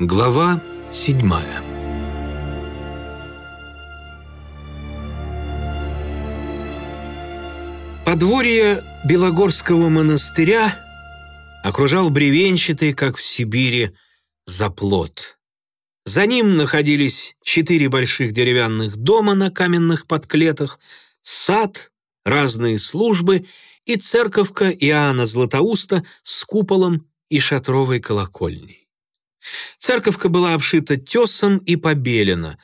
Глава седьмая Подворье Белогорского монастыря окружал бревенчатый, как в Сибири, заплот. За ним находились четыре больших деревянных дома на каменных подклетах, сад, разные службы и церковка Иоанна Златоуста с куполом и шатровой колокольней. Церковка была обшита тесом и побелена.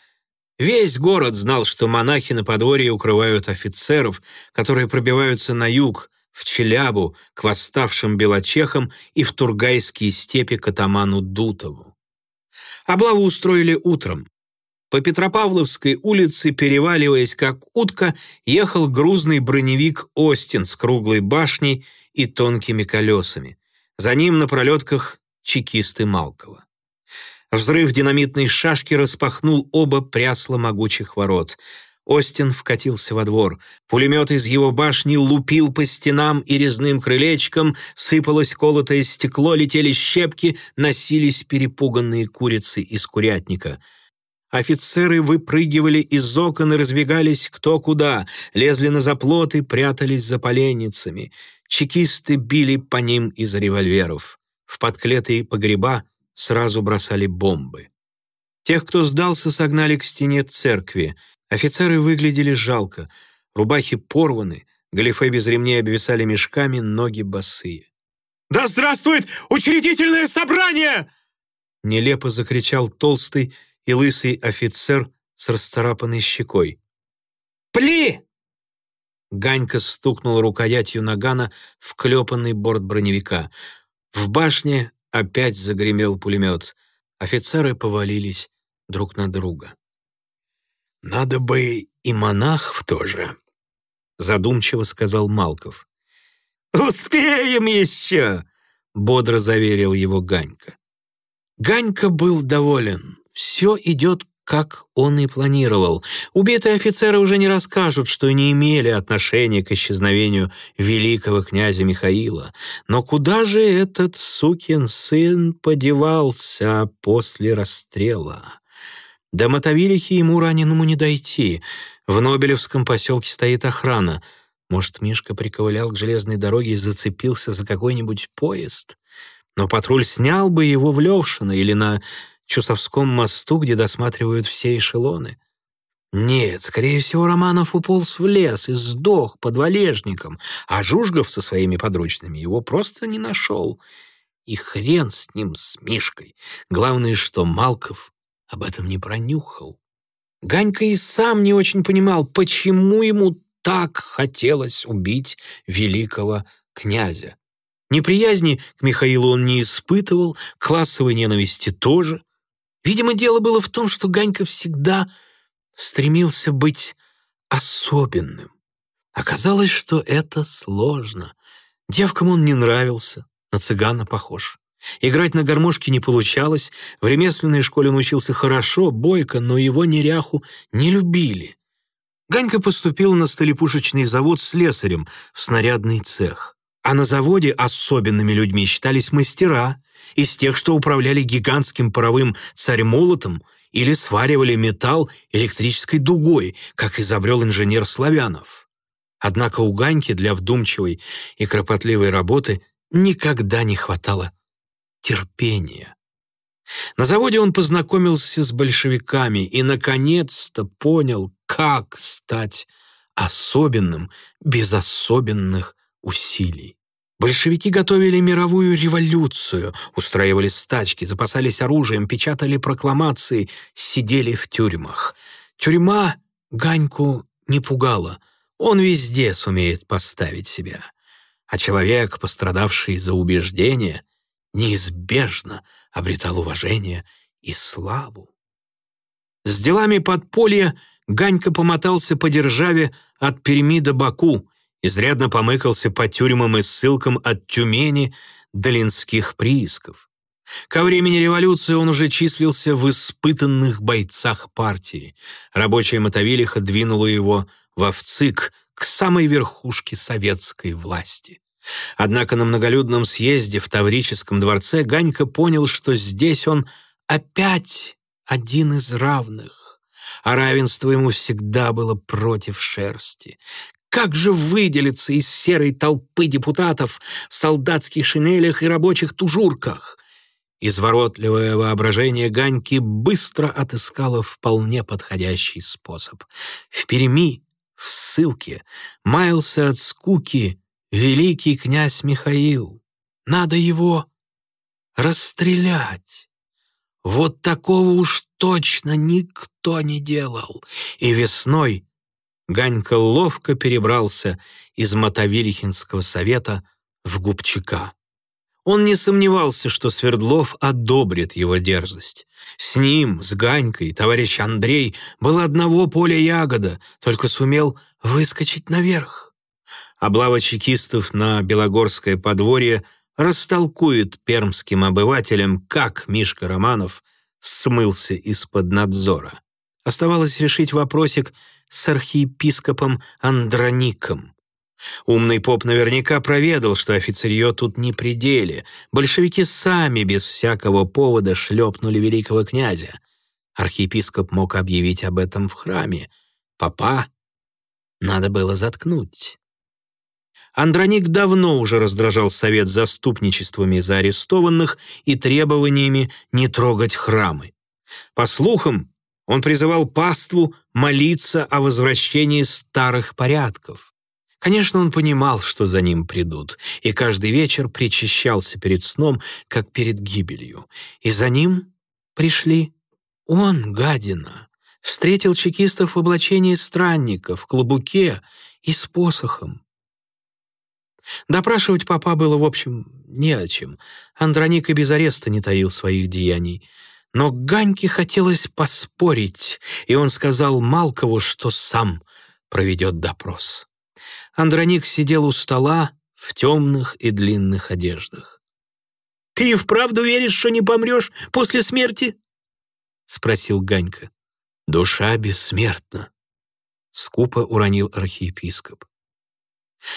Весь город знал, что монахи на подворье укрывают офицеров, которые пробиваются на юг, в Челябу, к восставшим белочехам и в Тургайские степи к атаману Дутову. Облаву устроили утром. По Петропавловской улице, переваливаясь как утка, ехал грузный броневик «Остин» с круглой башней и тонкими колесами. За ним на пролетках чекисты Малкова. Взрыв динамитной шашки распахнул оба прясла могучих ворот. Остин вкатился во двор. Пулемет из его башни лупил по стенам и резным крылечкам, сыпалось колотое стекло, летели щепки, носились перепуганные курицы из курятника. Офицеры выпрыгивали из окон и разбегались кто куда, лезли на заплоты, прятались за поленницами. Чекисты били по ним из револьверов. В подклетые погреба сразу бросали бомбы. Тех, кто сдался, согнали к стене церкви. Офицеры выглядели жалко. Рубахи порваны, галифе без ремней обвисали мешками, ноги босые. «Да здравствует учредительное собрание!» Нелепо закричал толстый и лысый офицер с расцарапанной щекой. «Пли!» Ганька стукнул рукоятью нагана в клепанный борт броневика. В башне Опять загремел пулемет. Офицеры повалились друг на друга. «Надо бы и монахов тоже», — задумчиво сказал Малков. «Успеем еще!» — бодро заверил его Ганька. Ганька был доволен. Все идет как он и планировал. Убитые офицеры уже не расскажут, что не имели отношения к исчезновению великого князя Михаила. Но куда же этот сукин сын подевался после расстрела? До Мотовилихи ему раненому не дойти. В Нобелевском поселке стоит охрана. Может, Мишка приковылял к железной дороге и зацепился за какой-нибудь поезд? Но патруль снял бы его в Левшино или на Чусовском мосту, где досматривают все эшелоны. Нет, скорее всего, Романов уполз в лес и сдох под валежником, а Жужгов со своими подручными его просто не нашел. И хрен с ним, с Мишкой. Главное, что Малков об этом не пронюхал. Ганька и сам не очень понимал, почему ему так хотелось убить великого князя. Неприязни к Михаилу он не испытывал, классовой ненависти тоже. Видимо, дело было в том, что Ганька всегда стремился быть особенным. Оказалось, что это сложно. Девкам он не нравился, на цыгана похож. Играть на гармошке не получалось, в ремесленной школе он учился хорошо, бойко, но его неряху не любили. Ганька поступил на столепушечный завод слесарем в снарядный цех. А на заводе особенными людьми считались мастера, из тех, что управляли гигантским паровым царь-молотом или сваривали металл электрической дугой, как изобрел инженер Славянов. Однако у Ганьки для вдумчивой и кропотливой работы никогда не хватало терпения. На заводе он познакомился с большевиками и, наконец-то, понял, как стать особенным без особенных усилий. Большевики готовили мировую революцию, устраивали стачки, запасались оружием, печатали прокламации, сидели в тюрьмах. Тюрьма Ганьку не пугала. Он везде сумеет поставить себя. А человек, пострадавший за убеждение, неизбежно обретал уважение и славу. С делами подполья Ганька помотался по державе от Перми до Баку, изрядно помыкался по тюрьмам и ссылкам от Тюмени до Линских приисков. Ко времени революции он уже числился в испытанных бойцах партии. Рабочая мотовилиха двинула его в ВЦИК к самой верхушке советской власти. Однако на многолюдном съезде в Таврическом дворце Ганька понял, что здесь он опять один из равных, а равенство ему всегда было против шерсти. Как же выделиться из серой толпы депутатов в солдатских шинелях и рабочих тужурках? Изворотливое воображение Ганьки быстро отыскало вполне подходящий способ. В Перми, в ссылке, маялся от скуки великий князь Михаил. Надо его расстрелять. Вот такого уж точно никто не делал. И весной Ганька ловко перебрался из Мотовилихинского совета в Губчака. Он не сомневался, что Свердлов одобрит его дерзость. С ним, с Ганькой, товарищ Андрей был одного поля ягода, только сумел выскочить наверх. Облава чекистов на Белогорское подворье растолкует пермским обывателям, как Мишка Романов смылся из-под надзора. Оставалось решить вопросик с архиепископом Андроником. Умный поп наверняка проведал, что офицерье тут не при деле. Большевики сами без всякого повода шлепнули великого князя. Архиепископ мог объявить об этом в храме. Папа надо было заткнуть. Андроник давно уже раздражал совет заступничествами за арестованных и требованиями не трогать храмы. По слухам, он призывал паству молиться о возвращении старых порядков. Конечно, он понимал, что за ним придут, и каждый вечер причащался перед сном, как перед гибелью. И за ним пришли он, гадина, встретил чекистов в облачении странников, в клобуке и с посохом. Допрашивать папа было, в общем, не о чем. Андроник и без ареста не таил своих деяний. Но Ганьке хотелось поспорить, и он сказал Малкову, что сам проведет допрос. Андроник сидел у стола в темных и длинных одеждах. «Ты и вправду веришь, что не помрешь после смерти?» — спросил Ганька. «Душа бессмертна», — скупо уронил архиепископ.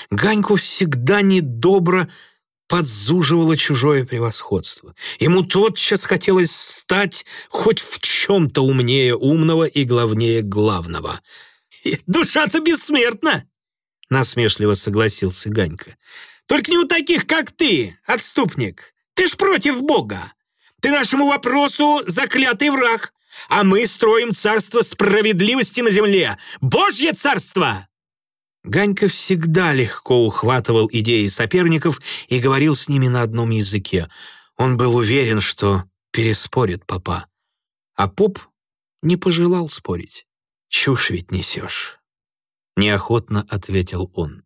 Ганьку всегда недобро подзуживало чужое превосходство. Ему тотчас хотелось стать хоть в чем-то умнее умного и главнее главного. «Душа-то бессмертна!» — насмешливо согласился Ганька. «Только не у таких, как ты, отступник. Ты ж против Бога. Ты нашему вопросу заклятый враг, а мы строим царство справедливости на земле. Божье царство!» Ганька всегда легко ухватывал идеи соперников и говорил с ними на одном языке. Он был уверен, что переспорит папа. А поп не пожелал спорить. «Чушь ведь несешь», — неохотно ответил он.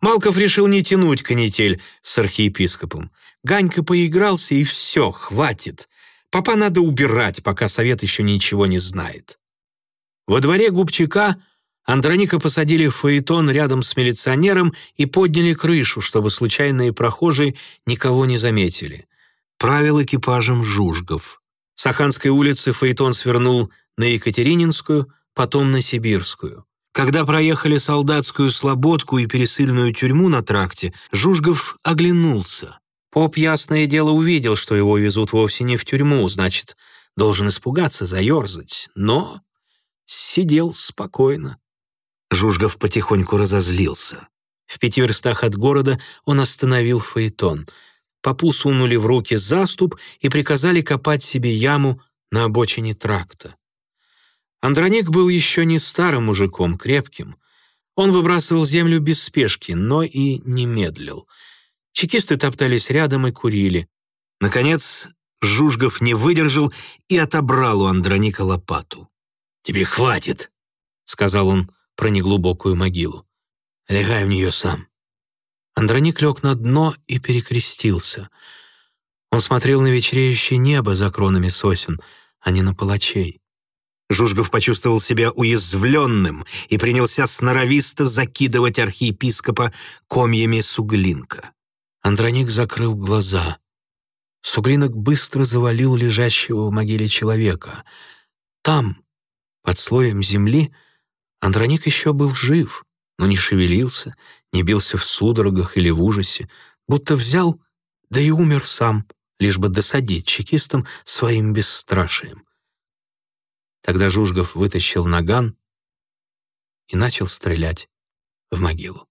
Малков решил не тянуть канитель с архиепископом. Ганька поигрался, и все, хватит. Папа надо убирать, пока совет еще ничего не знает. Во дворе Губчака Андроника посадили в фаэтон рядом с милиционером и подняли крышу, чтобы случайные прохожие никого не заметили. Правил экипажем Жужгов. С Аханской улицы фаэтон свернул на Екатерининскую, потом на Сибирскую. Когда проехали солдатскую слободку и пересыльную тюрьму на тракте, Жужгов оглянулся. Поп, ясное дело, увидел, что его везут вовсе не в тюрьму, значит, должен испугаться, заерзать, но сидел спокойно. Жужгов потихоньку разозлился. В пяти верстах от города он остановил фаэтон. Попу сунули в руки заступ и приказали копать себе яму на обочине тракта. Андроник был еще не старым мужиком, крепким. Он выбрасывал землю без спешки, но и не медлил. Чекисты топтались рядом и курили. Наконец, Жужгов не выдержал и отобрал у Андроника лопату. «Тебе хватит», — сказал он про неглубокую могилу. «Легай в нее сам». Андроник лег на дно и перекрестился. Он смотрел на вечереющее небо за кронами сосен, а не на палачей. Жужгов почувствовал себя уязвленным и принялся сноровисто закидывать архиепископа комьями суглинка. Андроник закрыл глаза. Суглинок быстро завалил лежащего в могиле человека. Там, под слоем земли, Андроник еще был жив, но не шевелился, не бился в судорогах или в ужасе, будто взял, да и умер сам, лишь бы досадить чекистам своим бесстрашием. Тогда Жужгов вытащил наган и начал стрелять в могилу.